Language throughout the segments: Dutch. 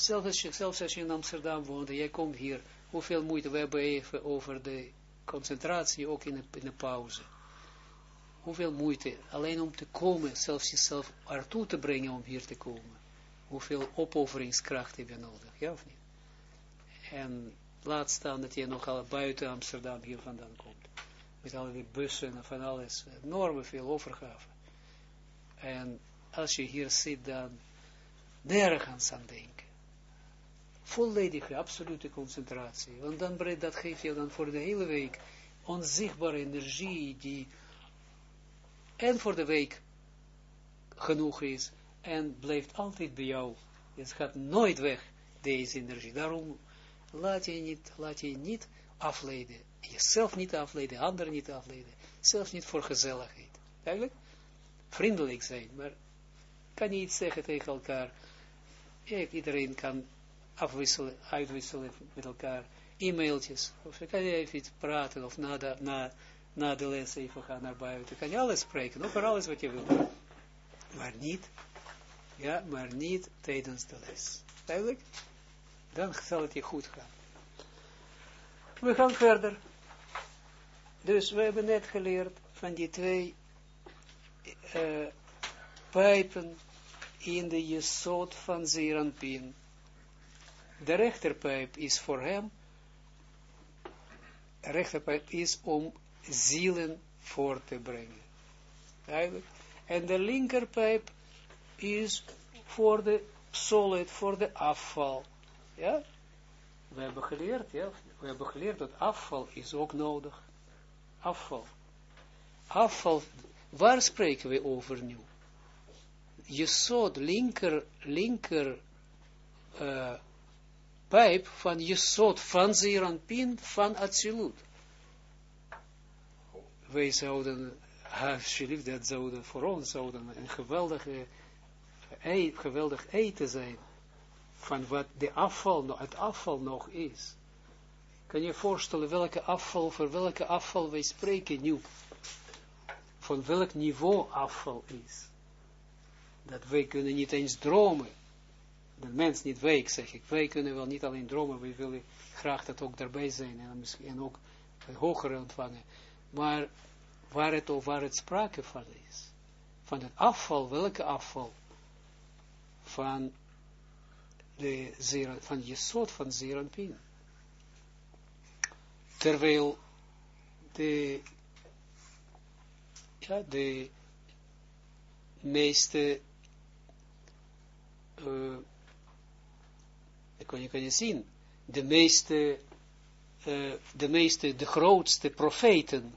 zelfs als, je, zelfs als je in Amsterdam woont jij komt hier, hoeveel moeite, we hebben over de concentratie, ook in de, in pauze. Hoeveel moeite, alleen om te komen, zelfs jezelf ertoe te brengen om hier te komen. Hoeveel opofferingskracht heb je nodig, ja of niet? En laat staan dat je nogal buiten Amsterdam hier vandaan komt. Met al die bussen en van alles, enorme veel overgave. En als je hier zit, dan nergens aan denken. Volledige, absolute concentratie. Want dan dat geeft je dan voor de hele week onzichtbare energie die en voor de week genoeg is en blijft altijd bij jou. Het gaat nooit weg, deze energie. Daarom laat je niet, laat je niet afleiden. Jezelf niet afleiden, anderen niet afleiden. Zelfs niet voor gezelligheid. Eigenlijk vriendelijk zijn, maar kan je iets zeggen tegen elkaar. Iedereen kan afwisselen, uitwisselen met elkaar. E-mailtjes. Of kan je even iets praten, of na de, na, na de les even gaan naar buiten. Kan je alles spreken, over alles wat je wilt. Maar niet, ja, maar niet tijdens de les. Duidelijk? Dan zal het je goed gaan. We gaan verder. Dus we hebben net geleerd van die twee uh, pijpen in de jesot van Zeranpin. De rechterpijp is voor hem, rechterpijp is om zielen voor te brengen. Eigenlijk. En de linkerpijp is voor de solid, voor de afval. Ja? We hebben geleerd, ja, we hebben geleerd dat afval is ook nodig. Afval. Afval, waar spreken we over nu? Je zot linker, linker uh, pijp van je zot van Zeranpin van Atsilut. Wij zouden, alsjeblieft, dat zouden voor ons zouden een geweldige, geweldig eten zijn van wat de afval, het afval nog is. Kan je voorstellen welke afval, voor welke afval wij spreken nu? Van welk niveau afval is? Dat wij kunnen niet eens dromen. De mens niet wij, zeg ik. Wij kunnen wel niet alleen dromen, wij willen graag dat ook daarbij zijn en, misschien, ook hogere ontvangen. Maar waar het, waar het sprake van is, van het afval, welke afval? Van de zera, van soort van Zeranpin. Terwijl de, ja, de meeste, uh, kan je, kan je zien, de meeste, uh, de meeste, de grootste profeten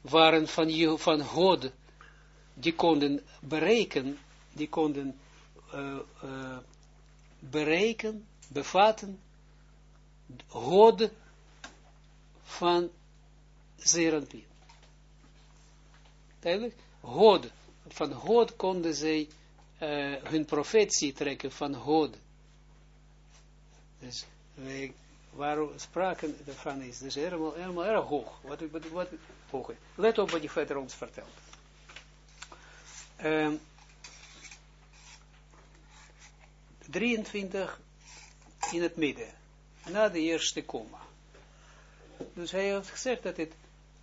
waren van, van God, die konden bereiken, die konden uh, uh, bereiken, bevatten, God van Zeranpien. Duidelijk? God, van God konden zij hun profetie trekken van God. Dus wij waarom spraken ervan is, dus helemaal, helemaal erg hoog. Wat, wat, hoog. Let op wat je verder ons vertelt. Um, 23 in het midden, na de eerste komma. Dus hij heeft gezegd dat het,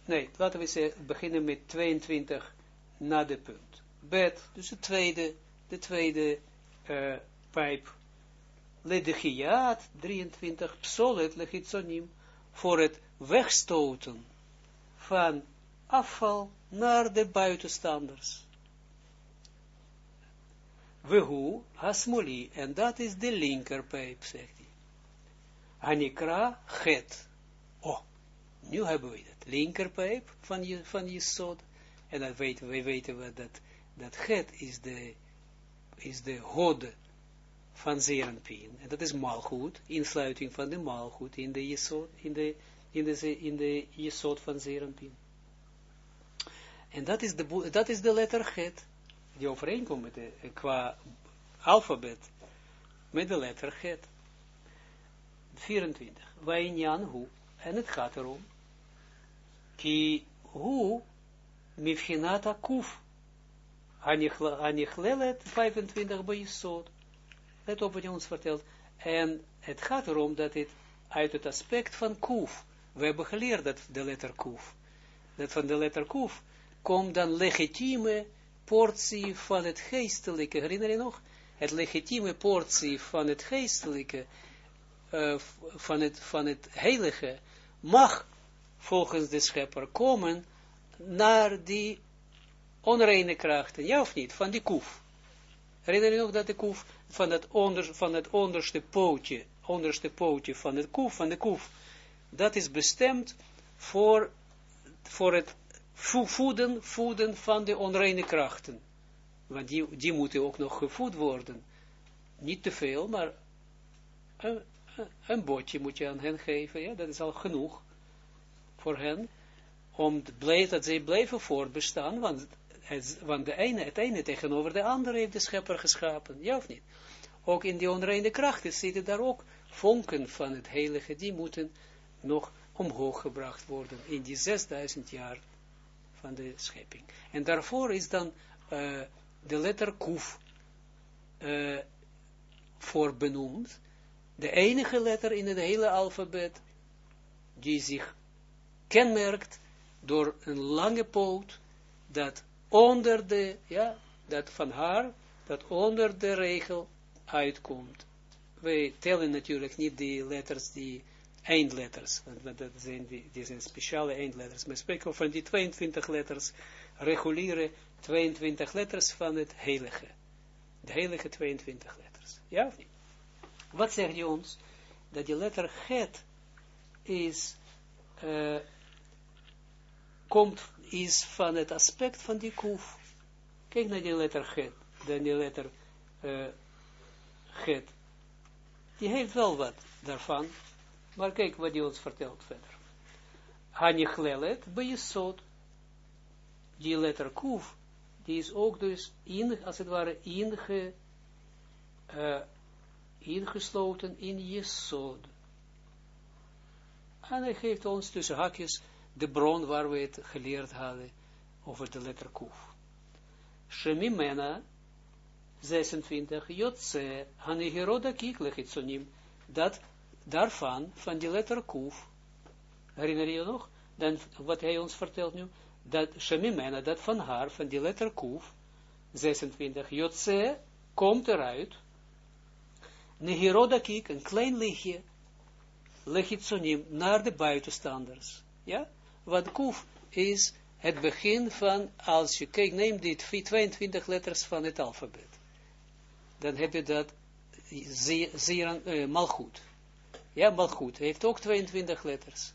nee, laten we zeggen, beginnen met 22 na de punt. Bed, dus de tweede, de tweede uh, pijp. Ledegiaat, 23, psolet, legitsonim, voor het wegstoten van afval naar de buitenstanders. Wehu hasmoli, en dat is de linkerpijp, zegt hij. Anikra het. Oh, nu hebben we het. Linkerpijp van je, van je sod. En dan weten we, weten we dat, dat het is de, is de hode van Zeranpien. En dat is malgoed, insluiting van de malgoed in de jesot, in de, in de, in de van Zeranpien. En dat is de, dat is de letter het die overeenkomt met de, qua alfabet met de letter het. 24. Wainyan hu. En het gaat erom. Ki hu mifhinata kuf. Anichlalet 25 bij Jesod. Let op wat ons vertelt. En het gaat erom dat het uit het aspect van kuf, we hebben geleerd dat de letter kuf, dat van de letter kuf komt dan legitieme portie van het geestelijke, herinner je nog? Het legitieme portie van het geestelijke, uh, van, het, van het heilige, mag volgens de schepper komen naar die onreine krachten, ja of niet, van die koef. Herinner je nog dat de koef van het, onder, van het onderste pootje, onderste pootje van het koef, van de koef, dat is bestemd voor, voor het voeden, voeden van de onreine krachten. Want die, die moeten ook nog gevoed worden. Niet te veel, maar een, een botje moet je aan hen geven, ja, dat is al genoeg voor hen, om blij, dat zij blijven voortbestaan, want, want de ene, het ene tegenover de andere heeft de schepper geschapen, ja of niet? Ook in die onreine krachten zitten daar ook vonken van het heilige, die moeten nog omhoog gebracht worden in die 6000 jaar van de schepping. En daarvoor is dan uh, de letter kuf uh, voor benoemd, de enige letter in het hele alfabet, die zich kenmerkt door een lange poot, dat onder de, ja, dat van haar, dat onder de regel uitkomt. Wij tellen natuurlijk niet die letters, die eindletters, want dat zijn die, zijn speciale eindletters. We spreken van die 22 letters, reguliere 22 letters van het heilige. De heilige 22 letters. Ja? Wat zegt hij ons? Dat die letter het is, uh, komt, is van het aspect van die kuf. Kijk naar die letter het, die letter uh, het. Die heeft wel wat daarvan, maar kijk wat hij ons vertelt verder. Hanichlelet bij je Die letter kuf, die is ook dus in, als het ware inge, uh, ingesloten in Jesod. En hij geeft ons tussen hakjes de bron waar we het geleerd hadden over de letter Kuf. Shemimena 26, Jotze, Hanegeroda Kiklechitsonim, dat daarvan, van die letter Kuf, herinner je nog, dan wat hij ons vertelt nu, dat Shemimena, dat van haar, van die letter Kuf, 26, Jotze, komt eruit, Nehiroda kik, een klein lichtje, legitsonim, naar de buitenstanders. Ja? Want kuf is het begin van, als je kijkt, neem dit 22 letters van het alfabet. Dan heb je dat zeer, uh, malgoed. Ja, malgoed heeft ook 22 letters.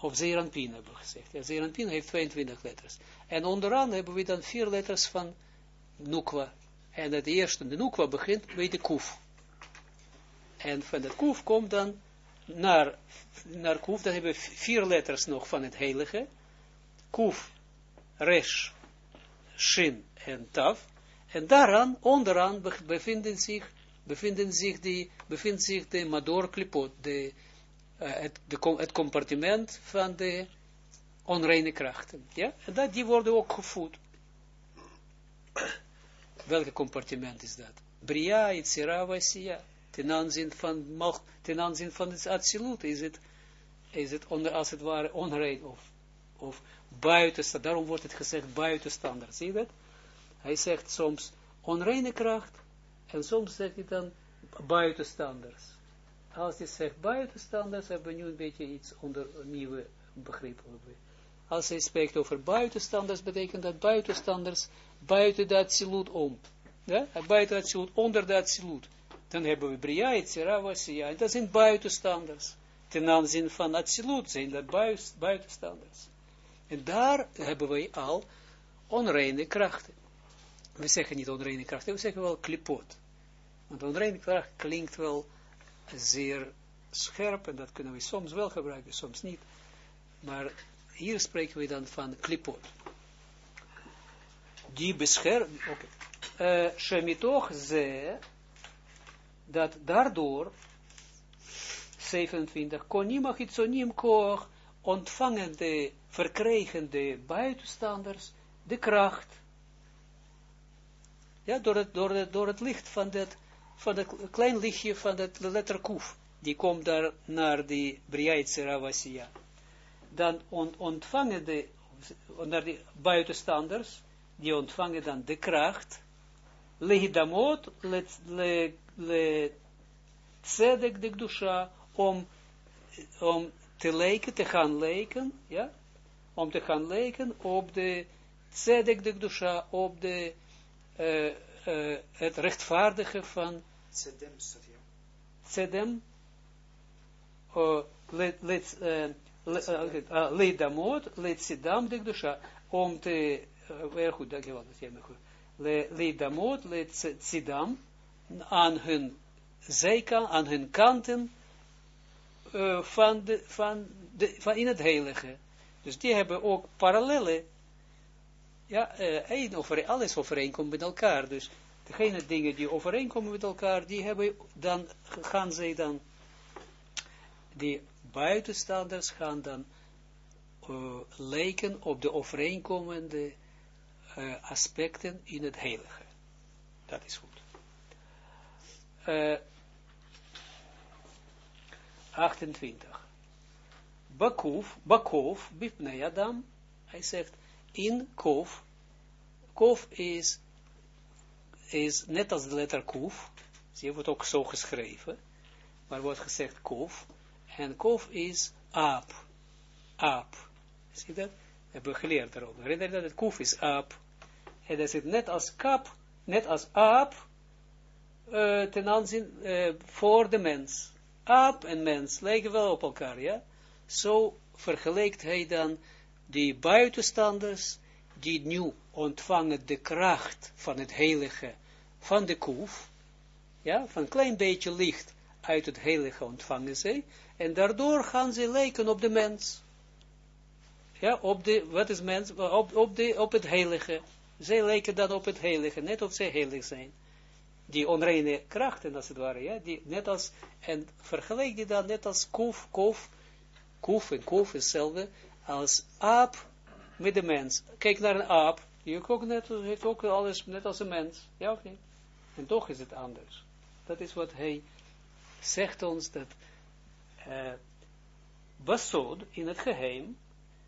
Of Zeranpin hebben we gezegd. Ja, Zeranpin heeft 22 letters. En onderaan hebben we dan vier letters van Nukwa. En het eerste, de Nukwa begint bij de Kuf. En van de Kuf komt dan naar, naar Kuf, dan hebben we vier letters nog van het heilige. Kuf, Resh, Shin en Tav. En daaraan, onderaan, bevinden zich, bevinden zich die, bevindt zich de Mador Klipot, de, uh, het, het compartiment van de onreine krachten. Ja? En dat, die worden ook gevoed. Welke compartiment is dat? Bria, Itzira, Vasia ten aanzien van, mag, ten aanzien van het absolute is het, is het onder, als het ware onrein of, of buitenstander, daarom wordt het gezegd buitenstander, zie je dat? Hij zegt soms onreine kracht, en soms zegt hij dan buitenstanders. Als hij zegt buitenstanders, hebben we nu een beetje iets onder nieuwe begrip. Als hij spreekt over buitenstanders, betekent dat buitenstanders buiten dat siloet om. Ja? Buiten dat siloet, onder dat siloet dan hebben we Bria, Etzera, Wasia, dat zijn buitenstanders. Ten aanzien van Atsilut zijn dat buitenstanders. En daar hebben we al onreine krachten. We zeggen niet onreine krachten, we zeggen wel klipot. Want onreine kracht klinkt wel zeer scherp, en dat kunnen we soms wel gebruiken, soms niet. Maar hier spreken we dan van klipot. Die beschermt, oké. Okay. Uh, ze, dat daardoor, 27, konima hitsonim koch, ontvangen de, verkregen de buitenstanders de kracht. Ja, door het, door het, door het licht van dat van het klein lichtje van de letter Kuf. Die komt daar naar die Briaitse Ravasiya. Dan ontvangen de, naar de buitenstanders, die ontvangen dan de kracht, lehidamot, le, le, tzedek de dusha, om, om te lijken, te gaan lijken, ja, om te gaan lijken op de tzedek de dusha, op de, uh, uh, het rechtvaardige van tzedem, tzedem, uh, let, let, Leidamot, Leidsidam de Gdusha, om te, uh, goed, dankjewel, dat jij me goed, Leidamot, Leidsidam, aan hun zijkant, aan hun kanten, uh, van, de, van, de, van in het heilige. Dus die hebben ook parallellen, ja, uh, over, alles overeenkomt met elkaar, dus degene dingen die overeenkomen met elkaar, die hebben dan, gaan zij dan, die buitenstaanders gaan dan uh, lijken op de overeenkomende uh, aspecten in het heilige. Dat is goed. Uh, 28. Bakuf, Bakov, Bipnei Adam, hij zegt, in Kof, Kof is, is net als de letter Kuf, zie je, wordt ook zo geschreven, maar wordt gezegd Kof, en kof is aap. Aap. Zie dat? Hebben we geleerd daarover. Herinner je dat het kof is aap. En dat is net als kap, net als aap, uh, ten aanzien uh, voor de mens. Aap en mens lijken wel op elkaar, ja? Zo vergelijkt hij dan die buitenstanders, die nu ontvangen de kracht van het heilige, van de koef, ja, van een klein beetje licht uit het heilige ontvangen zij, en daardoor gaan ze lijken op de mens. Ja, op de, wat is mens? Op, op, de, op het heilige. Zij lijken dan op het heilige, net of zij heilig zijn. Die onreine krachten, als het ware, ja, die net als, en vergelijk die dan net als koef, koef, koef en koef is hetzelfde, als aap met de mens. Kijk naar een aap, die ook net, heeft ook alles net als een mens, ja of niet? En toch is het anders. Dat is wat hij zegt ons, dat uh, basod, in het geheim,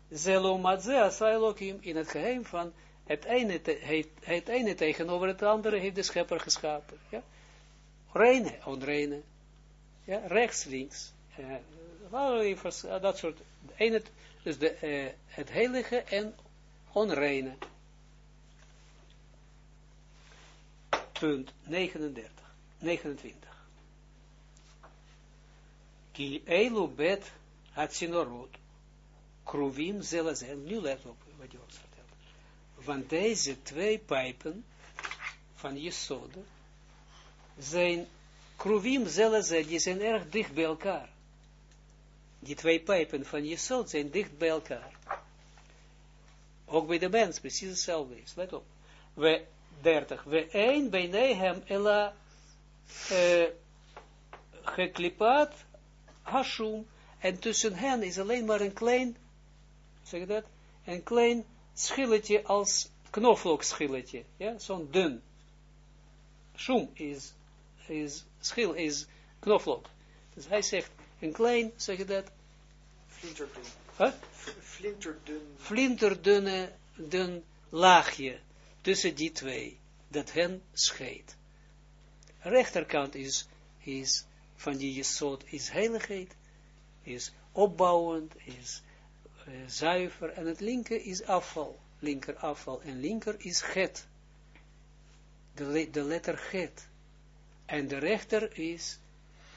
zelomadze asailokim, in het geheim van het ene, te, ene tegenover het andere heeft de schepper geschapen. Ja? Reine, onreine, ja? rechts, links, uh, dat soort, ene, dus de, uh, het heilige en onreine. Punt 39, 29. Ki eilu bet hatzinorot, kruvim zelazel. Nu let op wat je Van deze twee pijpen van Jesod zijn kruvim zelazel, die zijn erg dicht bij elkaar. Die twee pijpen van Jesod zijn dicht bij elkaar. Ook bij de mens, precies hetzelfde. Let op. We, 30. We een bij hem ela uh, geklipaat Hashum, en tussen hen is alleen maar een klein, zeg dat, een klein schilletje als knoflookschilletje, ja, zo'n dun. Shum is, is, schil is knoflook. Dus hij zegt, een klein, zeg je dat? Flinterdun. Huh? Flinterdun. Flinterdunne, dun laagje tussen die twee, dat hen scheidt. Rechterkant is, is van die jesot is heiligheid, is opbouwend, is zuiver, en het linker is afval, linker afval, en linker is het, de, de letter het, en de rechter is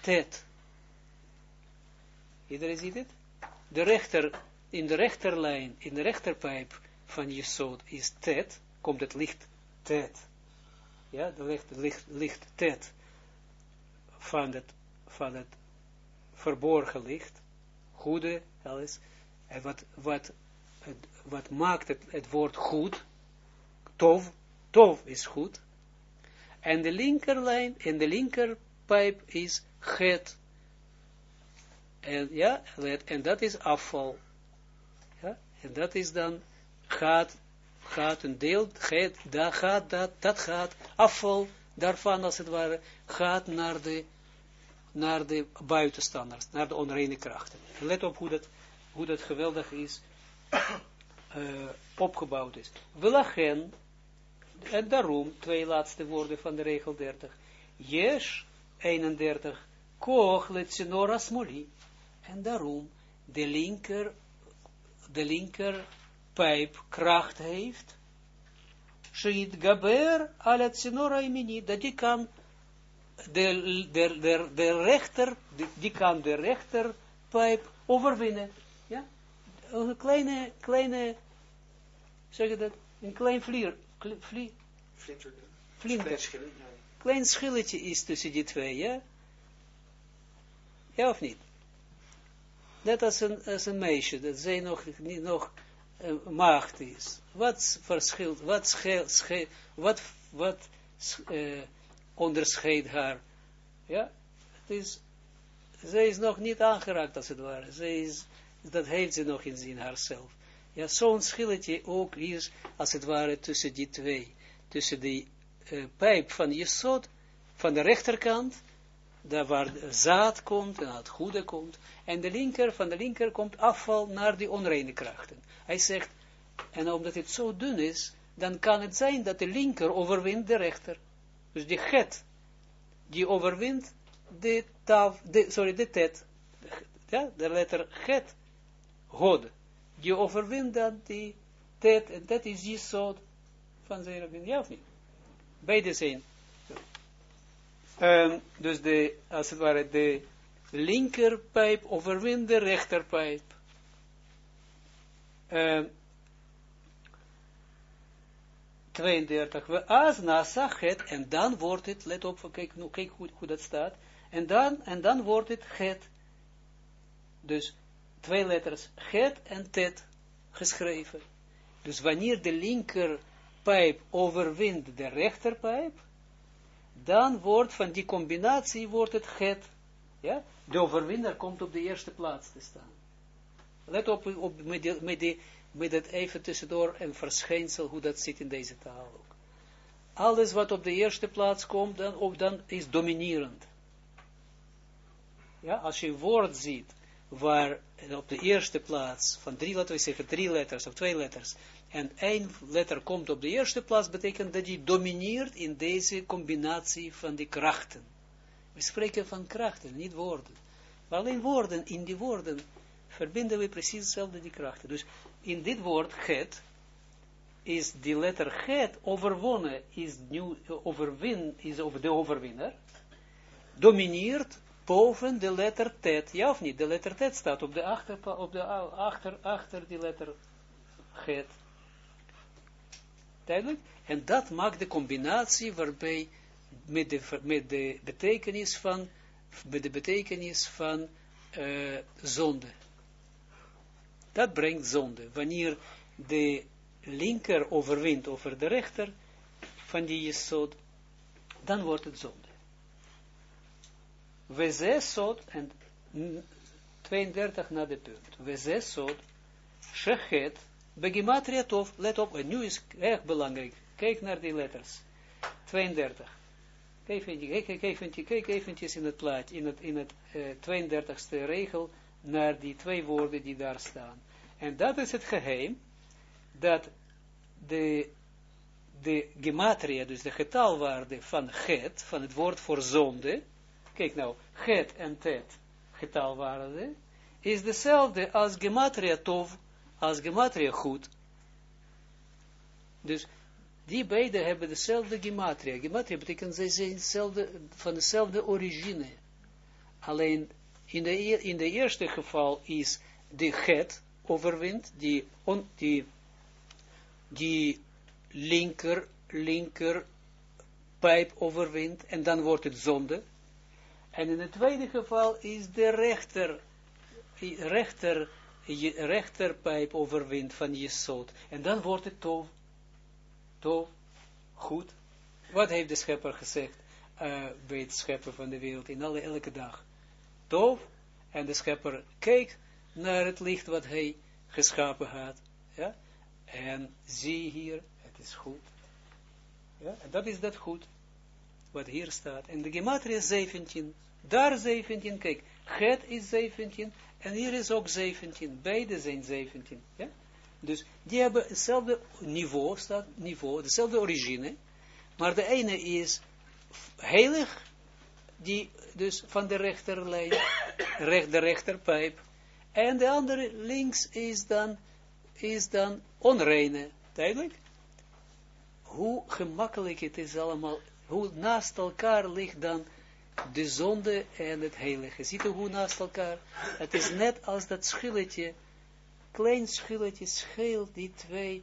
tet. Iedereen ziet het? De rechter, in de rechterlijn, in de rechterpijp van jesot is tet, komt het licht tet. Ja, de licht, licht, licht tet van het van het verborgen licht, goede, alles, en wat, wat, wat maakt het, het woord goed, tov, tov is goed, en de linkerlijn, en de linkerpijp is het, en ja, en dat is afval, ja, en dat is dan, gaat, gaat een deel, gaat, dat gaat, dat, dat gaat, afval, daarvan als het ware gaat naar de, naar de buitenstanders, naar de onreine krachten. Let op hoe dat, hoe dat geweldig is, uh, opgebouwd is. Welachen, en daarom, twee laatste woorden van de regel 30. Jesh, 31, koch letzinora smoli. En daarom, de linker, de linker pijp kracht heeft, Sheid Gaber al Tsinora Imini, dat die kan de, de, de, rechter, die, kan de rechterpijp overwinnen. Een kleine, kleine, zeg je dat, een klein vlier, vlier, Flinter. Klein schilletje is tussen die twee, ja? Ja of niet? Net als een, als een meisje, dat zij nog, niet, nog uh, maagd is. Wat verschilt, wat, scheel, scheel, wat, wat uh, onderscheidt haar? Ja, het is, zij is nog niet aangeraakt als het ware. Zij is, dat heeft ze nog in zin haarzelf. Ja, zo'n schilletje ook is, als het ware, tussen die twee. Tussen die uh, pijp van Jesod, van de rechterkant, daar waar zaad komt en het goede komt, en de linker, van de linker komt afval naar die onreine krachten. Hij zegt, en omdat het zo dun is, dan kan het zijn dat de linker overwint de rechter. Dus die get, die overwint de taf, de, sorry, de tet, ja, de letter get, god, die overwint dan die tet, en dat is die soort van zijn, ja of niet? Beide zijn. Um, dus de, als het ware, de linkerpijp overwint de rechterpijp. Um, 32, we as nasa het, en dan wordt het, let op, kijk, nou, kijk hoe, hoe dat staat, en dan, en dan wordt het het, dus twee letters, het en tet, geschreven. Dus wanneer de linkerpijp overwint de rechterpijp, dan wordt van die combinatie wordt het het, ja, de overwinnaar komt op de eerste plaats te staan. Let op, met, met, met het even tussendoor een verschijnsel, hoe dat zit in deze taal ook. Alles wat op de eerste plaats komt, dan, dan is dominerend. Ja, als je een woord ziet, waar op de eerste plaats, van drie, laten we zeggen, drie letters of twee letters, en één letter komt op de eerste plaats, betekent dat die domineert in deze combinatie van die krachten. We spreken van krachten, niet woorden. Maar alleen woorden, in die woorden, verbinden we precies hetzelfde die krachten. Dus in dit woord, het, is die letter het overwonnen, is, nu, overwin, is over de overwinnaar, domineert boven de letter tet, ja of niet? De letter tet staat op de achter, op de achter, achter die letter het. Duidelijk? En dat maakt de combinatie waarbij met de, met de betekenis van, met de betekenis van uh, zonde. Dat brengt zonde. Wanneer de linker overwint over de rechter van die jesod, dan wordt het zonde. We zesot, en 32 na de punt, we zesot, shechet, begimatria tof, let op, en nu is erg belangrijk, kijk naar die letters, 32. Kijk eventjes, kijk, eventjes in het plaatje, in het, in het uh, 32ste regel, naar die twee woorden die daar staan. En dat is het geheim, dat de, de gematria, dus de getalwaarde van het, van het woord voor zonde, kijk nou, het en tet, getalwaarde, is dezelfde als gematria tov, als gematria goed. Dus die beide hebben dezelfde gematria. Gematria betekent zij zijn hetzelfde, van dezelfde origine. Alleen in de, in de eerste geval is de het overwint, die, on, die, die linker, linker pijp overwint, en dan wordt het zonde. En in het tweede geval is de rechter, rechter, rechterpijp overwint van Jesod. En dan wordt het tof. Tof, goed. Wat heeft de schepper gezegd bij het scheppen van de wereld in alle, elke dag? Tof. En de schepper keek naar het licht wat hij geschapen had. Ja? En zie hier, het is goed. Ja? En dat is dat goed. Wat hier staat. En de gematria is 17. Daar 17, kijk, het is 17 en hier is ook 17. Beide zijn 17. Ja? Dus die hebben hetzelfde niveau, staat niveau, dezelfde origine, maar de ene is heilig, die dus van de rechterlijn, recht, de rechterpijp, en de andere links is dan, is dan onreine, duidelijk? Hoe gemakkelijk het is allemaal, hoe naast elkaar ligt dan de zonde en het heilige. Ziet u hoe naast elkaar? Het is net als dat schilletje, klein schilletje scheelt die twee,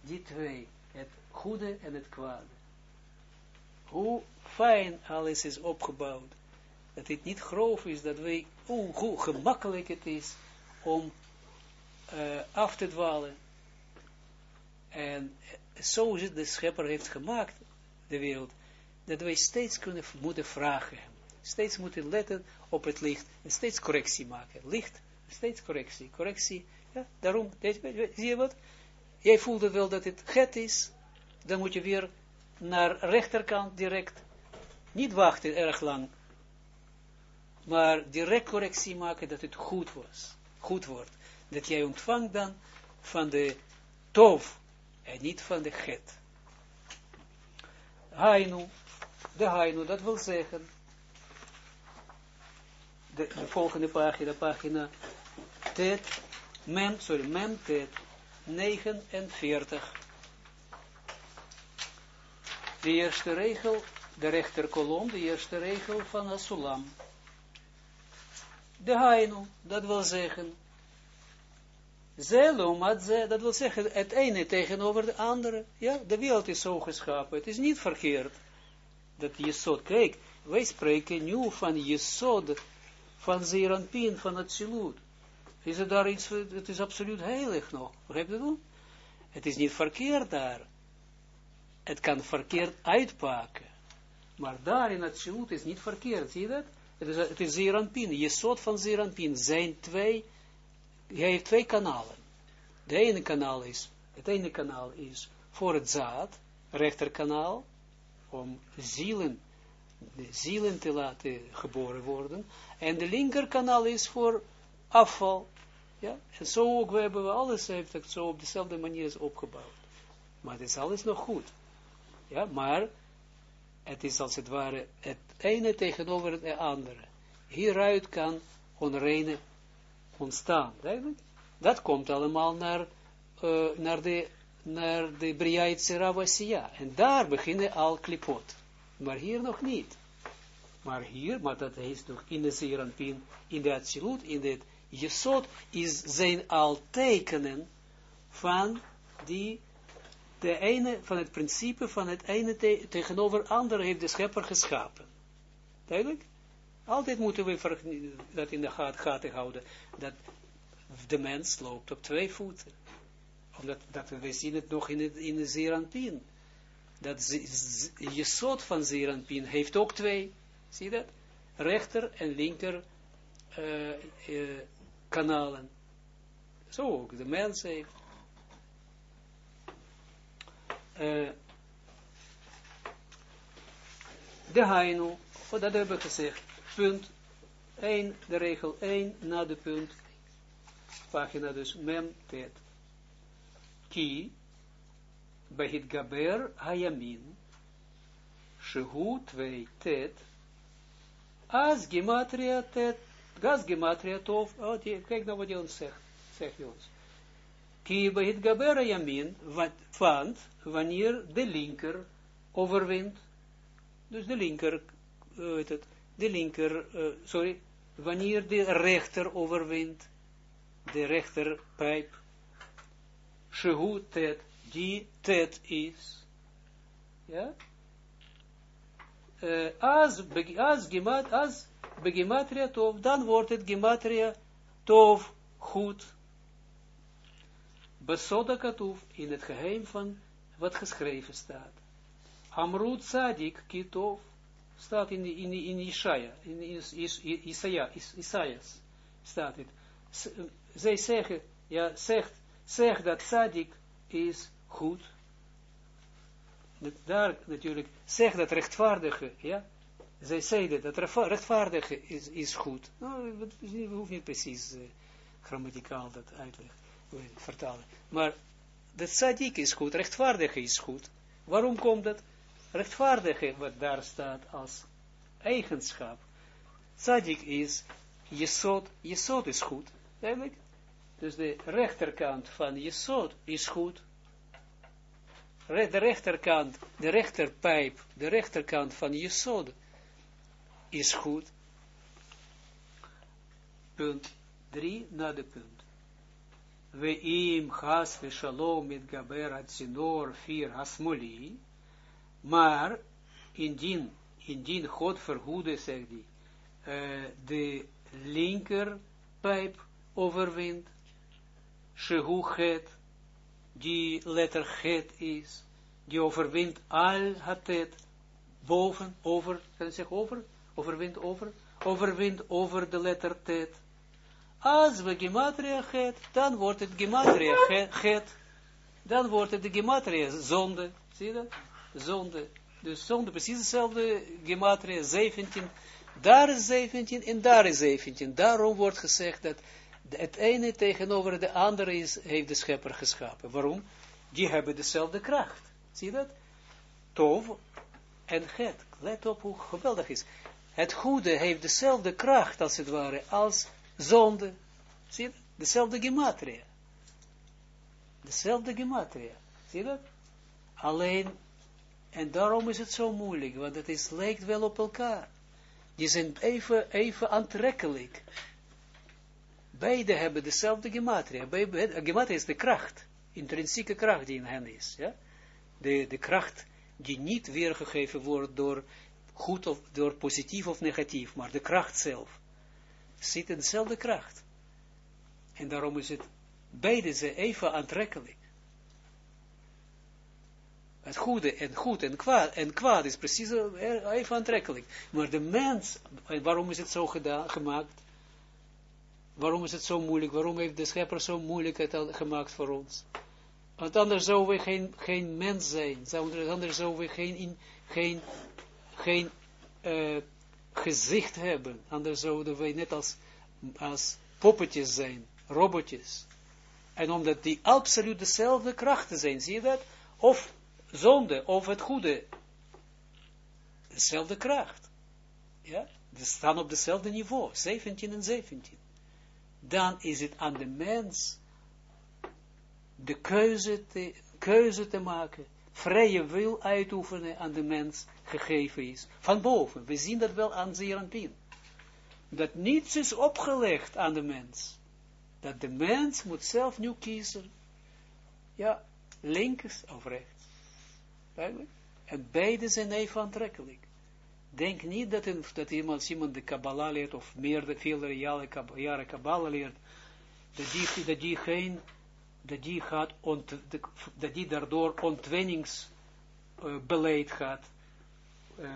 die twee, het goede en het kwade. Hoe fijn alles is opgebouwd. Dat het niet grof is, dat wij, hoe gemakkelijk het is om uh, af te dwalen. En zo is het de schepper heeft gemaakt, de wereld, dat wij steeds kunnen moeten vragen. Steeds moeten letten op het licht en steeds correctie maken. Licht, steeds correctie. Correctie, ja, daarom, zie je wat? Jij voelt het wel dat het het is, dan moet je weer naar rechterkant direct, niet wachten erg lang, maar direct correctie maken dat het goed was, goed wordt. Dat jij ontvangt dan van de tof en niet van de get. Hainu, de Hainu, dat wil zeggen, de, de volgende pagina, pagina Tet, Mem, sorry, Mem Tet, 49. De eerste regel, de rechterkolom, de eerste regel van Asulam. De Hainu, dat wil zeggen, ze, dat wil zeggen, het ene tegenover de andere. Ja, de wereld is zo geschapen. Het is niet verkeerd dat Jesod, kijk, wij spreken nu van Jesod, van Zeranpin, van het Silut. Is het daar iets, het is absoluut heilig nog. Begrijp je dat? Het is niet verkeerd daar. Het kan verkeerd uitpakken. Maar daar in het is niet verkeerd, zie je dat? Het is, het is Zeranpin, Jesod van Zeranpin, zijn twee hij heeft twee kanalen. De ene kanaal is, het ene kanaal is voor het zaad, rechterkanaal, om zielen, de zielen te laten geboren worden. En de linkerkanaal is voor afval. Ja, en zo ook, hebben we alles, heeft het zo op dezelfde manier is opgebouwd. Maar het is alles nog goed. Ja, maar het is als het ware het ene tegenover het andere. Hieruit kan onreine ontstaan. Dat komt allemaal naar, uh, naar de, naar de Bria En daar beginnen al klipot. Maar hier nog niet. Maar hier, maar dat is toch in de Zeranpin, in de Atsilut, in het Jesod, is, zijn al tekenen van die, de ene, van het principe van het ene te, tegenover andere heeft de schepper geschapen. Duidelijk? Altijd moeten we dat in de gaten houden, dat de mens loopt op twee voeten. Omdat dat, we zien het nog in, het, in de Zeranpien. Dat je soort van Zeranpien heeft ook twee. Zie je dat? Rechter en linker uh, uh, kanalen. Zo ook, de mens heeft. Uh, de Hainu, dat hebben we gezegd punt 1, de regel 1, na de punt, pagina dus mem tet. Ki, behit gaber hayamin, shehu 2 tet, as gematria tet, gas gematria tof, oh, kijk nou wat hij ons zegt, zegt hij. Ki behit gaber hayamin, want wanneer de linker overwint, dus de linker, uh, het, de linker, uh, sorry, wanneer de rechter overwint, de rechterpijp, shehu tet, die tet is, ja, uh, als, als, gemat, als begematria tov, dan wordt het gematria tov goed. Besoda katuf, in het geheim van wat geschreven staat. Amrut sadik kitov, staat in, in, in Isaiah, in Isaiah, Isaias staat het. Zij zeggen, ja, zegt, zegt dat Sadik is goed. daar natuurlijk, zegt dat rechtvaardige, ja, zij zeiden dat rechtvaardige is, is goed. Nou, we hoeven niet precies uh, grammaticaal dat uitleggen, vertalen. Maar de tzaddik is goed, rechtvaardige is goed. Waarom komt dat? Rechtvaardige, wat daar staat als eigenschap. Tzaddik is, jesod, jesod is goed. Eigenlijk, dus de rechterkant van jesod is goed. De rechterkant, de rechterpijp, de rechterkant van jesod is goed. Punt 3 na de punt. We im has we shalom met gaber atzinor vier hasmoli, maar indien, indien God verhoede, zegt hij, uh, de linkerpijp overwint, shehu het, die letter het is, die overwint al het, boven, over, kan je zeggen over, overwint over, overwint over de letter tet. Als we gematria het, dan wordt het gematria het, dan wordt het de gematria zonde, zie je dat? Zonde. Dus zonde, precies hetzelfde gematria 17, daar is 17 en daar is 17. Daarom wordt gezegd dat het ene tegenover de andere is, heeft de schepper geschapen. Waarom? Die hebben dezelfde kracht. Zie je dat? Tov en het. Let op hoe geweldig is. Het goede heeft dezelfde kracht, als het ware, als zonde. Zie je? Dezelfde gematria. Dezelfde gematria. Zie je dat? Alleen, en daarom is het zo moeilijk, want het is, lijkt wel op elkaar. Die zijn even, even aantrekkelijk. Beide hebben dezelfde gematria. Gematria is de kracht, intrinsieke kracht die in hen is. Ja? De, de kracht die niet weergegeven wordt door goed of door positief of negatief, maar de kracht zelf zit in dezelfde kracht. En daarom is het beide ze even aantrekkelijk. Het goede en goed en kwaad, en kwaad is precies even aantrekkelijk. Maar de mens, waarom is het zo gedaan, gemaakt? Waarom is het zo moeilijk? Waarom heeft de schepper zo moeilijkheid gemaakt voor ons? Want anders zouden we geen, geen mens zijn. Anders zouden we geen, geen geen uh, gezicht hebben, anders zouden wij net als, poppetjes zijn, robotjes. En omdat die absoluut dezelfde krachten zijn, zie je dat? Of zonde, of het goede, dezelfde kracht. Ja, ze staan op dezelfde niveau, 17 en 17. Dan is het aan de mens de keuze te, maken vrije wil uitoefenen aan de mens gegeven is. Van boven. We zien dat wel aan Zeranpien. Dat niets is opgelegd aan de mens. Dat de mens moet zelf nu kiezen. Ja, links of rechts. En beide zijn even aantrekkelijk. Denk niet dat, een, dat iemand, iemand de Kabbalah leert, of meer de vele jaren Kabbalah leert, dat die, dat die geen dat die, gaat ont, dat die daardoor ontwenningsbeleid gaat, uh,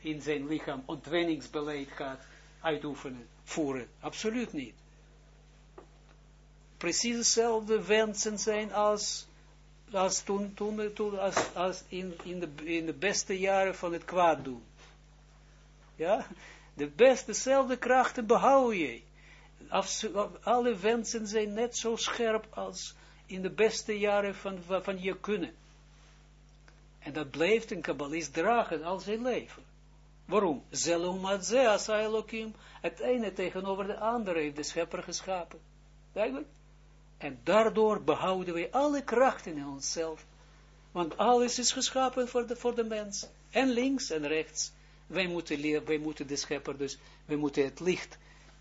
in zijn lichaam ontwenningsbeleid gaat uitoefenen, voeren. Absoluut niet. Precies dezelfde wensen zijn als, als toen, toen, toen als, als in, in, de, in de beste jaren van het kwaad doen. Ja, de beste, dezelfde krachten behoud je. alle wensen zijn net zo scherp als in de beste jaren van, van je kunnen. En dat blijft een kabbalist dragen al zijn leven. Waarom? Zelumatze asailokim, het ene tegenover de andere heeft de schepper geschapen. En daardoor behouden wij alle krachten in onszelf. Want alles is geschapen voor de, voor de mens. En links en rechts. Wij moeten, leren, wij moeten de schepper dus, wij moeten het licht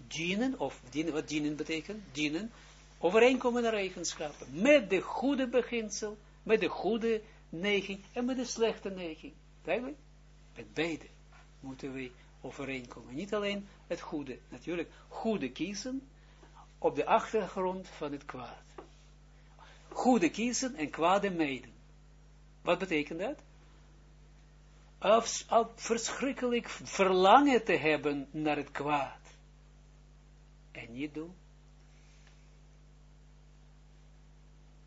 dienen, of dienen, wat dienen betekent? Dienen, overeenkomende eigenschappen, met de goede beginsel, met de goede neiging en met de slechte neiging. Duidelijk? Met beide moeten we overeenkomen. Niet alleen het goede, natuurlijk goede kiezen op de achtergrond van het kwaad. Goede kiezen en kwade meiden. Wat betekent dat? Of verschrikkelijk verlangen te hebben naar het kwaad. En niet doen.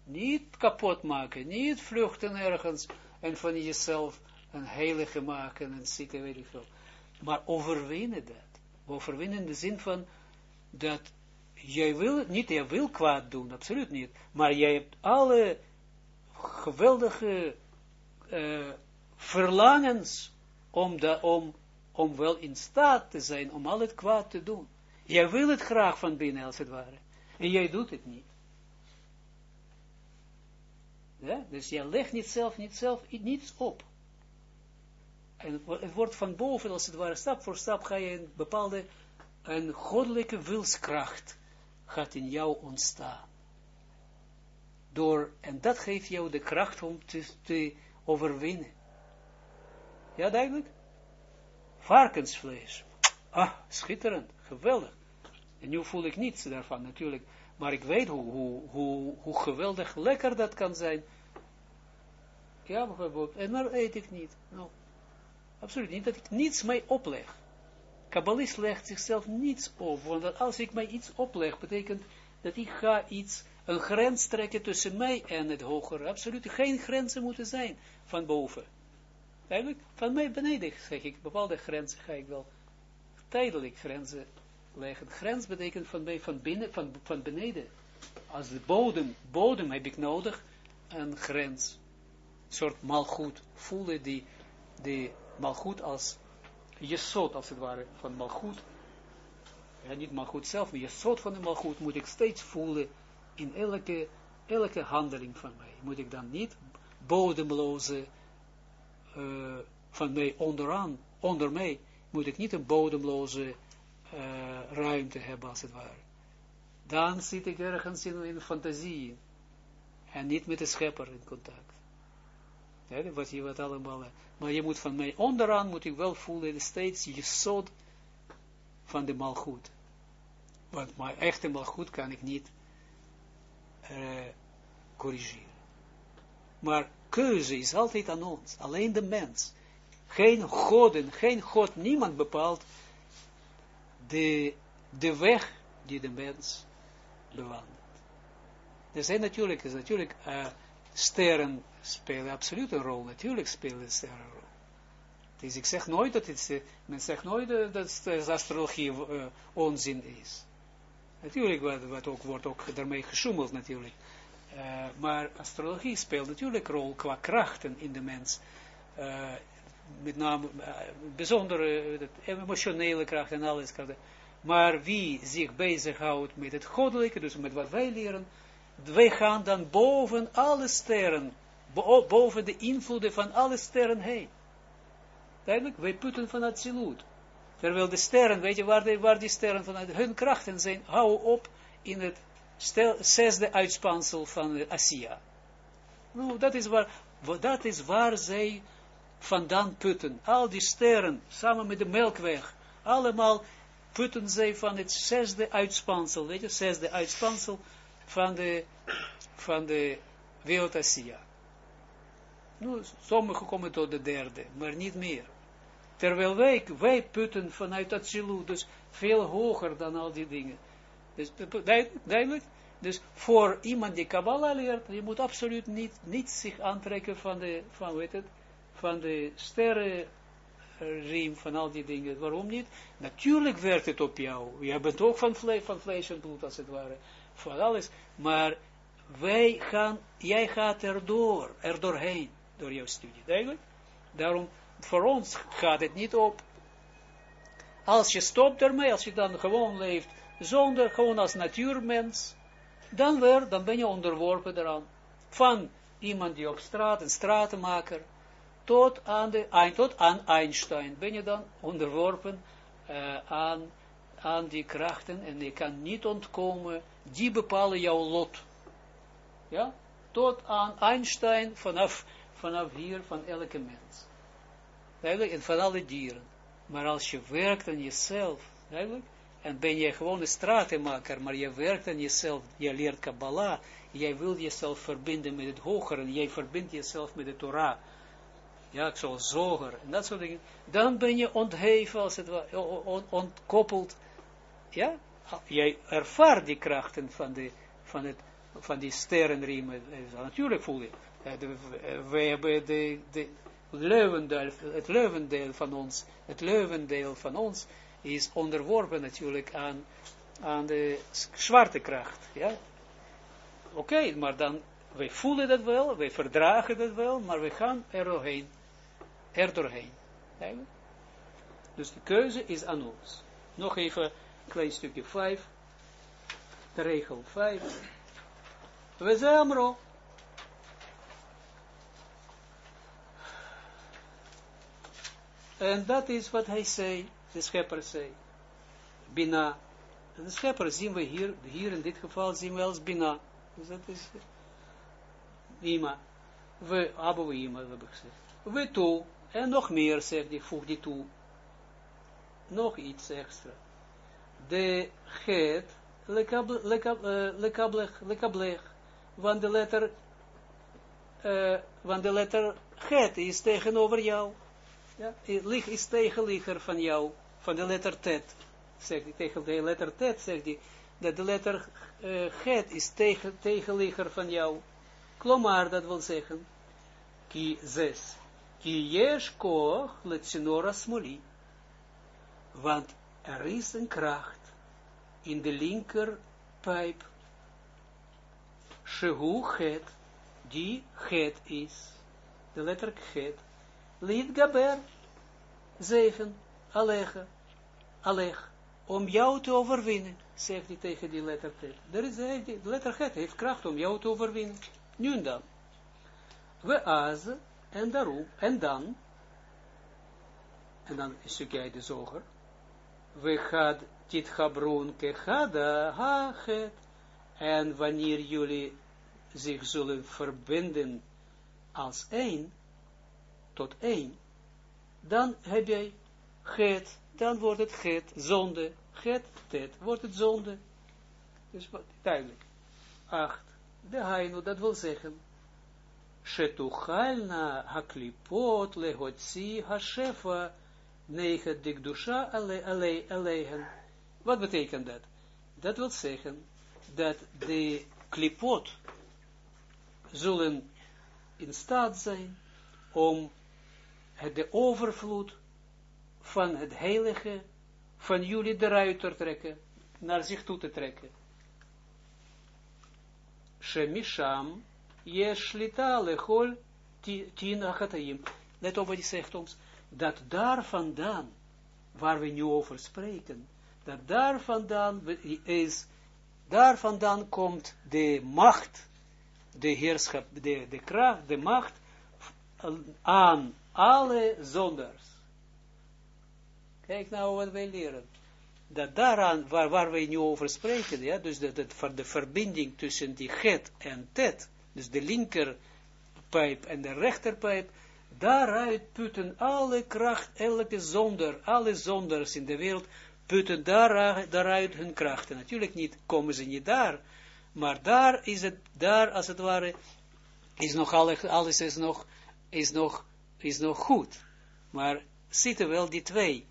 Niet kapot maken, niet vluchten ergens en van jezelf een heilige maken, en zieke, weet ik veel. Maar overwinnen dat. Overwinnen in de zin van, dat jij wil, niet jij wil kwaad doen, absoluut niet, maar jij hebt alle geweldige uh, verlangens om, de, om, om wel in staat te zijn om al het kwaad te doen. Jij wil het graag van binnen, als het ware. En jij doet het niet. Ja? Dus jij legt niet zelf, niet zelf, niets op. En het wordt van boven, als het ware, stap voor stap ga je een bepaalde, een goddelijke wilskracht gaat in jou ontstaan. Door, en dat geeft jou de kracht om te, te overwinnen. Ja, duidelijk? Varkensvlees. Ah, schitterend, geweldig. En nu voel ik niets daarvan natuurlijk. Maar ik weet hoe, hoe, hoe, hoe geweldig lekker dat kan zijn. Ja, bijvoorbeeld. En maar eet ik niet. No. Absoluut niet. Dat ik niets mee opleg. Kabbalist legt zichzelf niets op. Want als ik mij iets opleg, betekent dat ik ga iets, een grens trekken tussen mij en het hogere. Absoluut geen grenzen moeten zijn van boven. Eigenlijk, van mij beneden, zeg ik, bepaalde grenzen ga ik wel tijdelijk grenzen leggen. Grens betekent van mij van binnen, van, van beneden. Als de bodem, bodem heb ik nodig, een grens. Een soort malgoed. Voelen die, die malgoed als jesot, als het ware, van malgoed. Ja, niet malgoed zelf, maar jesot van de malgoed moet ik steeds voelen in elke, elke handeling van mij. Moet ik dan niet bodemloze uh, van mij onderaan, onder mij, moet ik niet een bodemloze uh, ruimte hebben, als het ware. Dan zit ik ergens in, in fantasie en niet met de schepper in contact. Ja, wat je wat allemaal, maar je moet van mij onderaan, moet ik wel voelen, steeds je zod van de malgoed. Want mijn echte malgoed kan ik niet corrigeren. Maar keuze is altijd aan ons, alleen de mens. Geen goden, geen god, niemand bepaalt de, de weg die de mens bewandelt. Er zijn natuurlijk, is natuurlijk uh, sterren spelen absoluut een rol, natuurlijk spelen sterren een rol. Dus ik zeg nooit dat het, men zegt nooit dat de astrologie uh, onzin is. Natuurlijk, wat, wat ook, wordt ook daarmee gesjoemeld natuurlijk. Uh, maar astrologie speelt natuurlijk een rol qua krachten in de mens. Uh, met name uh, bijzondere emotionele kracht en alles. Maar wie zich bezighoudt met het goddelijke, dus met wat wij leren, wij gaan dan boven alle sterren, bo boven de invloeden van alle sterren heen. Duidelijk, wij putten van het zilut. Terwijl de sterren, weet je waar, waar die sterren vanuit hun krachten zijn, houden op in het stel, zesde uitspansel van Asia. Nou, dat is waar, dat is waar zij vandaan putten. Al die sterren, samen met de melkweg, allemaal putten zij van het zesde uitspansel, weet je, zesde uitspansel van de, van de wereld Asia. Nou, sommigen komen tot de derde, maar niet meer. Terwijl wij, wij putten vanuit Atsilu, dus veel hoger dan al die dingen. Dus duidelijk? Dus voor iemand die Kabbalah leert, je moet absoluut niet, niet zich aantrekken van de, van, weet het, van de sterrenriem, van al die dingen. Waarom niet? Natuurlijk werkt het op jou. Je bent ook van, vlees, van vlees en bloed, als het ware. Van alles. Maar wij gaan, jij gaat erdoor, er doorheen, door jouw studie. Duidelijk? Daarom, voor ons gaat het niet op. Als je stopt ermee, als je dan gewoon leeft, zonder, gewoon als natuurmens, dan weer, dan ben je onderworpen eraan. Van iemand die op straat, een stratenmaker, tot aan, de, tot aan Einstein ben je dan onderworpen uh, aan, aan die krachten en je kan niet ontkomen, die bepalen jouw lot. Ja, tot aan Einstein vanaf, vanaf hier van elke mens. Eigenlijk, en van alle dieren. Maar als je werkt aan jezelf, eigenlijk, en ben je gewoon een stratenmaker, maar je werkt aan jezelf, je leert Kabbalah, jij wil jezelf verbinden met het hogere, jij verbindt jezelf met de Torah, ja, zoals zoger, en dat soort dingen, dan ben je ontheven, als het ware, ontkoppeld, ja, jij ervaart die krachten van, de, van, het, van die sterrenriemen, natuurlijk voel je, we hebben de, de leuvendeel, het leuvendeel van ons, het leuvendeel van ons is onderworpen natuurlijk aan, aan de zwarte kracht. Ja? Oké, maar dan, wij voelen dat wel, wij verdragen dat wel, maar we gaan er doorheen. Er doorheen. Dus de keuze is aan ons. Nog even een klein stukje 5. De regel 5. We zijn En dat is wat hij zei, de schepper zei. Bina. de schepper zien we hier, hier in dit geval zien we als Bina. Dus dat is Ima. We, we Ima, heb ik gezegd. We toe. En nog meer, zegt hij, voeg die toe. Nog iets extra. De het, lekablech, want de letter, uh, want de letter het is tegenover jou. Ja, lig is tegenligger van jou, van de letter tet. Zegt hij, tegen de letter tet, zegt hij, dat de letter uh, het is tegen, tegenligger van jou. Klomar, dat wil zeggen, ki zes, ki yesh koch letsinora smoli. Want er is een kracht in de linker pijp, shehu het, die het is, de letter het, Lied gaber, zeven, alege, aleg, om jou te overwinnen, zegt hij tegen die letter. Er is, de letter het heeft kracht om jou te overwinnen. Nu en dan. We azen, en daarom, en dan, en dan is stukje de zoger, we gaat dit gabroon kechada ha het, en wanneer jullie zich zullen verbinden als één, tot één, dan heb jij het, dan wordt het het, zonde, het, het, wordt het zonde. Dus duidelijk. Acht. De hainu, dat wil zeggen, shetuchalna haklipot lehotzi hashefa negen dikdusha alehen. Wat betekent dat? Dat wil zeggen, dat de klipot zullen in staat zijn om de overvloed van het heilige van jullie eruit te trekken, naar zich toe te trekken. Shemisham yeshlita lechol tien achataim. Let op wat hij zegt ons, dat daar vandaan, waar we nu over spreken, dat daar vandaan is, daar vandaan komt de macht, de heerschap, de, de kracht, de macht aan alle zonders. Kijk nou wat wij leren. Dat daaraan, waar, waar wij nu over spreken, ja, dus dat, dat de verbinding tussen die het en tet, dus de linkerpijp en de rechterpijp, daaruit putten alle kracht, elke zonder, alle zonders in de wereld, putten daar, daaruit hun krachten. Natuurlijk niet, komen ze niet daar, maar daar is het, daar als het ware, is nog alles, alles is nog, is nog is nog goed. Maar zitten wel die twee.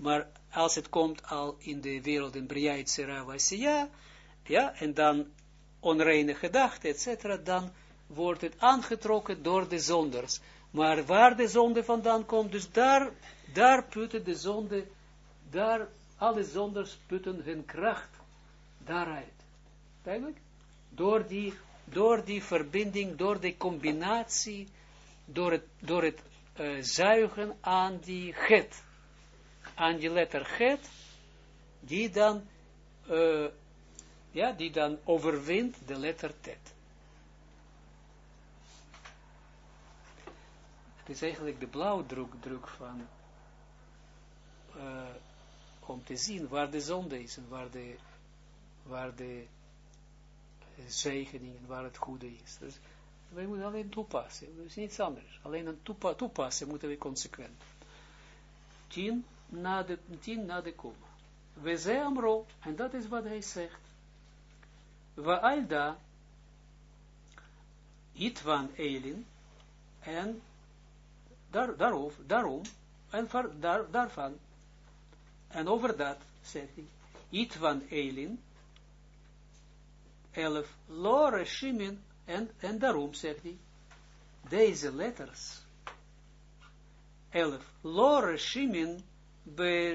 Maar als het komt al in de wereld in Briait Seravasia, ja, en dan onreine gedachten, etc., dan wordt het aangetrokken door de zonders. Maar waar de zonde vandaan komt, dus daar, daar putten de zonde, daar, alle zonders putten hun kracht daaruit. Duidelijk? Door die, door die verbinding, door de combinatie, door het, door het uh, zuigen aan die get, aan die letter get, die dan, uh, ja, die dan overwint de letter tet. Het is eigenlijk de blauwdruk druk van, uh, om te zien waar de zonde is en waar de, waar de zegening en waar het goede is. Dus, wij moeten alleen toepassen. Dat is niets anders. Alleen een toepa toepassen moeten we consequent. Tien na de, tien na de komma. We zijn amro, en dat is wat hij zegt. We alda, itwan elin, en daar, daarover, daarom, en daar, daarvan, en over dat, zegt hij, itwan elin, elf, lore shimin, en, en daarom, zegt hij, deze letters, 11, Lore Shimin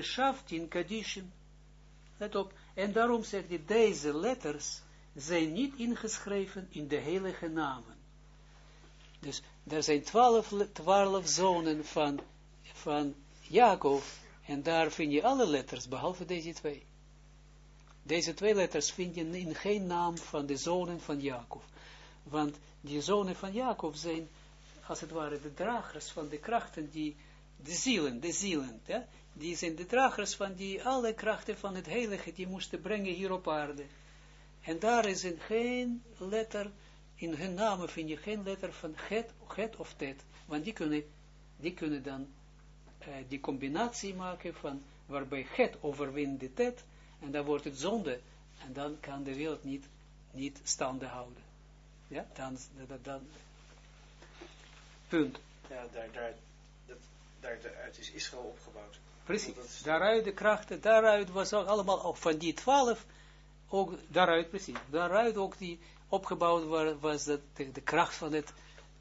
Shaftin Kadishin. Let op, en daarom zegt hij, deze letters zijn niet ingeschreven in de heilige namen. Dus er zijn twaalf, twaalf zonen van, van Jacob, en daar vind je alle letters, behalve deze twee. Deze twee letters vind je in geen naam van de zonen van Jacob. Want die zonen van Jacob zijn, als het ware, de dragers van de krachten, die, de zielen, de zielen, ja? die zijn de dragers van die alle krachten van het heilige, die moesten brengen hier op aarde. En daar is in geen letter, in hun namen vind je geen letter van het, het of tet, want die kunnen, die kunnen dan uh, die combinatie maken van, waarbij het overwint de tet, en dan wordt het zonde, en dan kan de wereld niet, niet staande houden. Ja, dan, dan, dan punt. Ja, daar, daar, daaruit is Israël opgebouwd. Precies, daaruit de krachten, daaruit was ook allemaal, ook van die twaalf, ook daaruit, precies, daaruit ook die opgebouwd was, was dat de, de, kracht van het,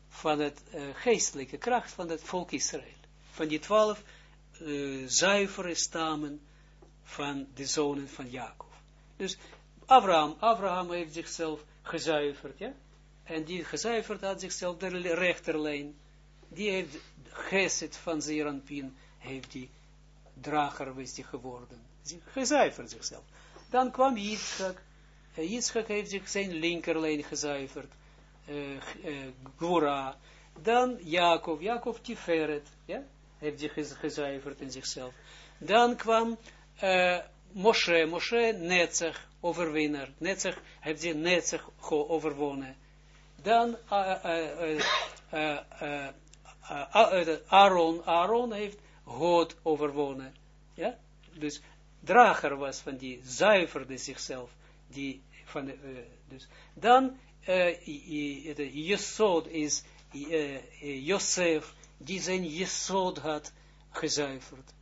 van het uh, geestelijke kracht van het volk Israël. Van die twaalf uh, zuivere stammen van de zonen van Jacob. Dus Abraham, Abraham heeft zichzelf gezuiverd, ja, en die gezuiverd had zichzelf de rechterlijn, die heeft geset van Zeranpin, heeft die drager wist hij geworden. Gezuiverd zichzelf. Dan kwam Yitzchak. Uh, Yitzchak heeft zich zijn linkerlijn gezuiverd. Uh, uh, Gwora. Dan Jacob. Jacob Tiferet. Ja? Heeft zich gezuiverd in zichzelf. Dan kwam uh, Moshe. Moshe Netzach. Overwinnaar. Netzach heeft zich Netzach overwonnen. Dan Aaron. Aaron heeft God overwonnen. Ja? Dus drager was van die, zuiverde zichzelf. Die van de, uh, dus. Dan, uh, de Jesod is uh, die zijn Jesod had gezuiverd.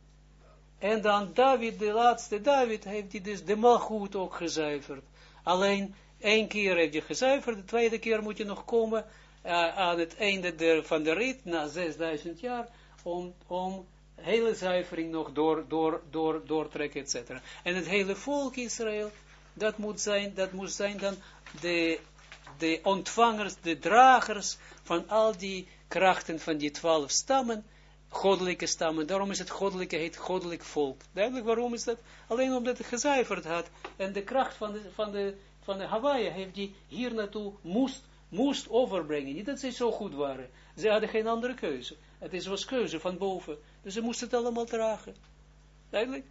En dan David, de laatste David, heeft hij dus de malgoed ook gezuiverd. Alleen één keer heeft hij gezuiverd, de tweede keer moet je nog komen uh, aan het einde van de rit, na 6000 jaar, om, om hele zuivering nog door, door, door, doortrekken, etc. En het hele volk Israël, dat moet zijn, dat moet zijn dan de, de ontvangers, de dragers van al die krachten van die twaalf stammen, goddelijke stammen, daarom is het goddelijke, heet goddelijk volk. Duidelijk waarom is dat? Alleen omdat het gezuiverd had, en de kracht van de, van de, van de Hawaii heeft die hier naartoe moest, moest overbrengen. Niet dat ze zo goed waren. Ze hadden geen andere keuze. Het is was keuze van boven. Dus ze moesten het allemaal dragen. Duidelijk?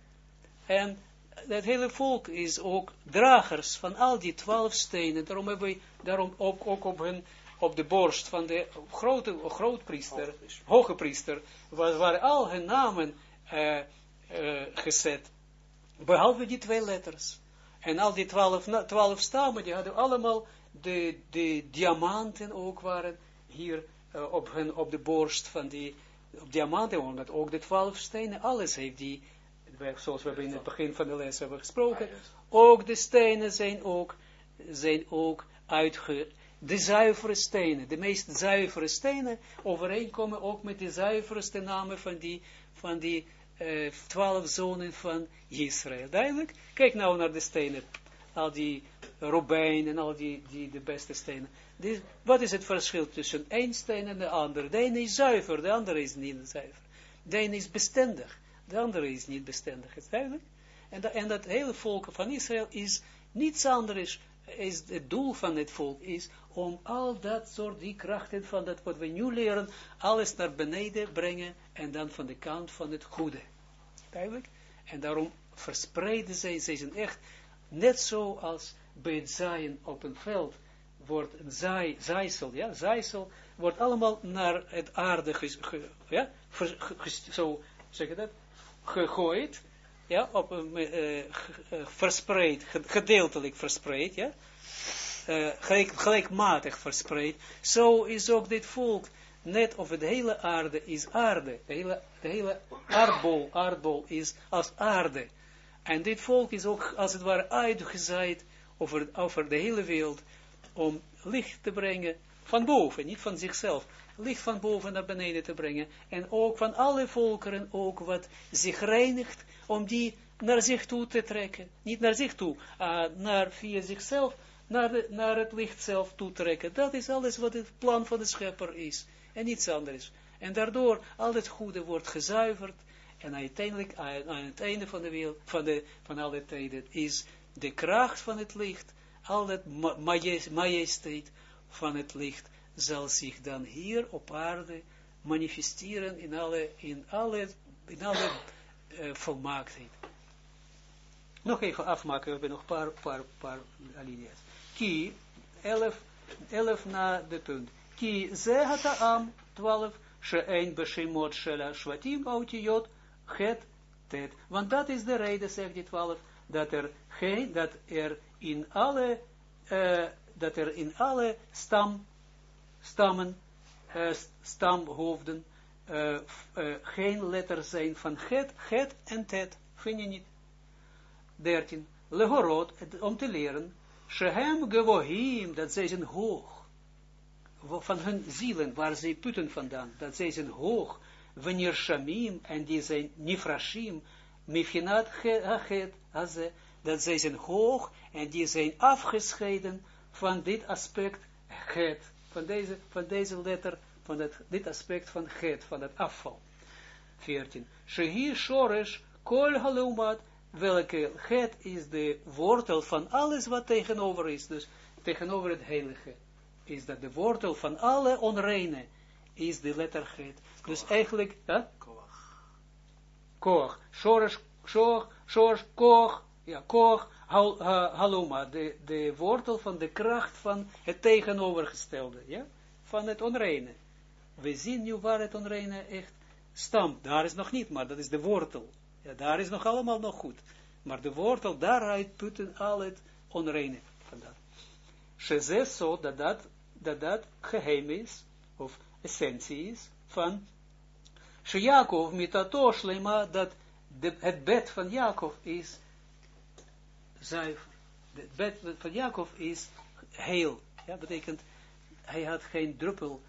En het hele volk is ook dragers van al die twaalf stenen. Daarom hebben we daarom ook, ook op, hun, op de borst van de grote grootpriester, hoge priester, waar, waar al hun namen uh, uh, gezet. Behalve die twee letters. En al die twaalf, twaalf stammen, die hadden allemaal de, de diamanten ook waren hier uh, op, hun, op de borst van die op diamanten, omdat ook de twaalf stenen, alles heeft die, zoals we hebben in het begin van de les hebben gesproken, ook de stenen zijn ook, zijn ook uitge, de zuivere stenen, de meest zuivere stenen overeenkomen ook met de zuiverste namen van die, van die uh, twaalf zonen van Israël. Duidelijk? Kijk nou naar de stenen, al die robijn en al die, die de beste stenen wat is het verschil tussen één steen en de ander? De ene is zuiver, de andere is niet zuiver. De ene is bestendig, de andere is niet bestendig. Is? En, dat, en dat hele volk van Israël is niets anders, is het doel van het volk is om al dat soort die krachten van dat wat we nu leren, alles naar beneden brengen en dan van de kant van het goede. Duidelijk? En daarom verspreiden zij, zij zijn echt net zo als bij het zaaien op een veld wordt een zaai, ja, zaaisel, wordt allemaal naar het aarde, ge, ja, zo zeg dat, gegooid, ja, op, uh, verspreid, gedeeltelijk verspreid, ja, uh, gelijk, gelijkmatig verspreid, zo is ook dit volk, net of de hele aarde is aarde, de hele, de hele aardbol, aardbol is als aarde, en dit volk is ook als het ware uitgezaaid over, over de hele wereld, om licht te brengen van boven, niet van zichzelf. licht van boven naar beneden te brengen, en ook van alle volkeren, ook wat zich reinigt, om die naar zich toe te trekken. Niet naar zich toe, uh, naar via zichzelf, naar, naar het licht zelf toe trekken. Dat is alles wat het plan van de schepper is. En niets anders. En daardoor al het goede wordt gezuiverd. En uiteindelijk, aan het einde van de wereld, van, de, van alle tijden, is de kracht van het licht, al het majesteit van het licht, zal zich dan hier op aarde manifesteren in alle, in alle, in alle uh, volmaaktheid. Nog even afmaken, we hebben nog een paar, paar, paar alinea's. Ki, 11, 11 na de punt. Ki ze hat am, 12, she'ein beshimot shela shvatim autiyot, het, tet. Want dat is de reden, zegt die 12, dat er geen, dat er in alle, uh, dat er in alle stam, stammen, uh, stamhoofden, uh, geen letter zijn van het, het en tet. Vind je niet? 13. Legorot, om te leren, Shehem gewohim, dat zij zijn hoog, van hun zielen, waar zij putten vandaan, dat zij zijn hoog, wanneer shamim, en die zijn nifrashim, mifinat hachet, dat zij zijn hoog, en die zijn afgescheiden van dit aspect, het, van deze, van deze letter, van dit aspect van het, van het afval. 14. Shehi shoresh, kol halumat, welke het is de wortel van alles wat tegenover is, dus tegenover het heilige, is dat de wortel van alle onreine, is de letter het. Dus eigenlijk, ja? Koch. Koch. Shorish, shor, shor, koch, ja, koch, hal, haloma, de, de wortel van de kracht van het tegenovergestelde, ja, van het onreine. We zien nu waar het onreine echt stamt. Daar is nog niet, maar dat is de wortel. Ja, daar is nog allemaal nog goed. Maar de wortel, daaruit putten al het onreine vandaan. Sheze zo, dat dat, dat dat geheim is, of essentie is, van Jacob mitato shlema, dat de, het bed van Jacob is zuiver. Het bed van Jacob is heel. Ja, betekent, hij had geen druppel,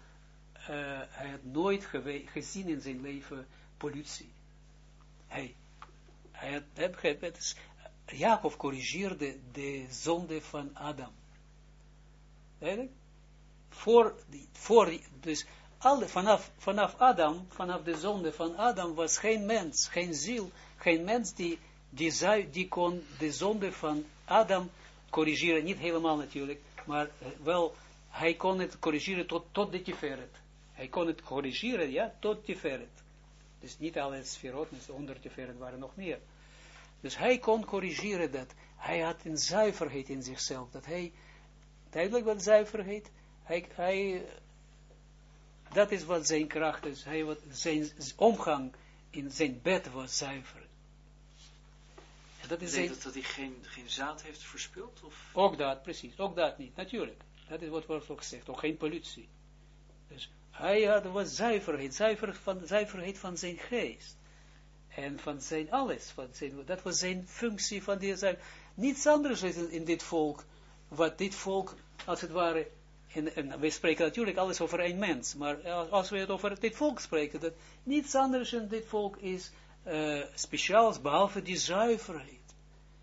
uh, hij had nooit gezien in zijn leven politie. Hij hij had, is, Jacob corrigeerde de zonde van Adam. Eigenlijk? Voor, voor, dus vanaf Adam, vanaf de zonde van Adam, was geen mens, geen ziel, geen mens die, die, die kon de zonde van Adam corrigeren. Niet helemaal natuurlijk, maar eh, wel, hij kon het corrigeren tot, tot de tiferet. Hij kon het corrigeren, ja, tot tiferet. Dus niet alle sferot, dus onder tiferet waren nog meer. Dus hij kon corrigeren dat. Hij had een zuiverheid in zichzelf. Dat hij, duidelijk wat zuiverheid, hij, hij, dat is wat zijn kracht is. Hij, wat, zijn omgang in zijn bed was zuiver. En dat is zijn, dat, dat hij geen, geen zaad heeft verspild? Of? Ook dat, precies. Ook dat niet, natuurlijk. Dat is wat wordt ook gezegd. Ook geen pollutie. Dus hij had was zuiverheid, zuiver van, zuiverheid van zijn geest en van zijn alles, van zijn, dat was zijn functie van die zijn, niets anders is in, dit volk, wat dit volk, als het ware, en, we spreken natuurlijk alles over één mens, maar als we het over dit volk spreken, dat niets anders in dit volk is uh, speciaals, behalve die zuiverheid.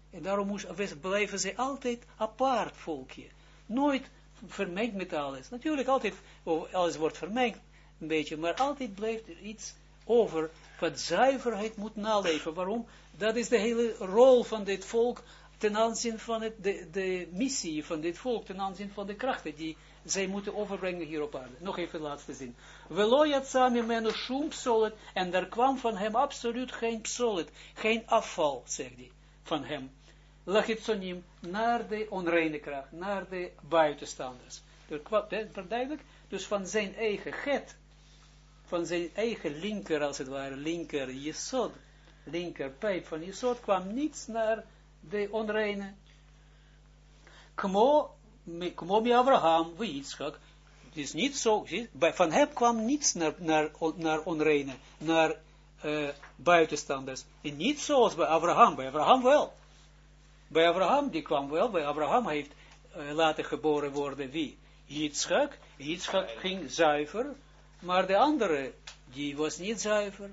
En daarom moest, blijven ze altijd apart volkje. Nooit vermengd met alles. Natuurlijk altijd, oh, alles wordt vermengd, een beetje, maar altijd blijft er iets over wat zuiverheid moet naleven. Waarom? Dat is de hele rol van dit volk ten aanzien van het, de, de missie van dit volk, ten aanzien van de krachten die zij moeten overbrengen hier op aarde. Nog even de laatste zin. Shum psolet, en er kwam van hem absoluut geen psolet, geen afval, zegt hij, van hem. Lachitsonim, naar de onreine kracht, naar de buitenstanders. Dus van zijn eigen get, van zijn eigen linker, als het ware, linker jesod, linker pijp van jesod, kwam niets naar de onreine. Kmo, mi Abraham, wie Yitzchak, het is niet zo, van hem kwam niets naar, naar, naar onreine, naar uh, buitenstanders. En niet zoals bij Abraham, bij Abraham wel. Bij Abraham, die kwam wel, bij Abraham heeft uh, later geboren worden wie? Yitzchak, Yitzchak ging zuiver, maar de andere, die was niet zuiver.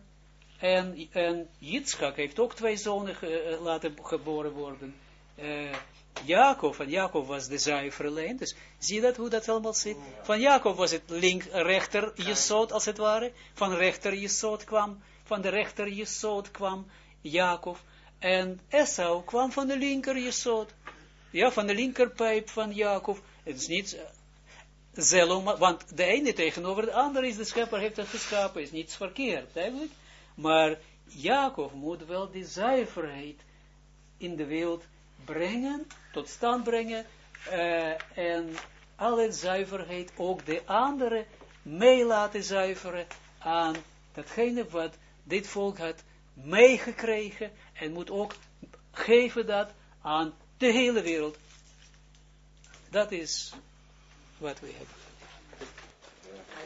En, en Yitzchak heeft ook twee zonen ge, laten geboren worden. Jacob, en Jacob was de zuivere lijn. Dus zie je dat, hoe dat allemaal zit? Van Jacob was het link, rechter Jesod, als het ware. Van rechter Jesod kwam, van de rechter Jesod kwam Jacob. En Esau kwam van de linker Jesod. Ja, van de linkerpijp van Jacob. Het is niet zelom, want de ene tegenover de andere is de schepper, heeft het geschapen, is niets verkeerd, eigenlijk. Maar Jacob moet wel die zuiverheid in de wereld brengen, tot stand brengen, uh, en alle zuiverheid ook de andere mee laten zuiveren aan datgene wat dit volk had meegekregen en moet ook geven dat aan de hele wereld. Dat is wat we hebben.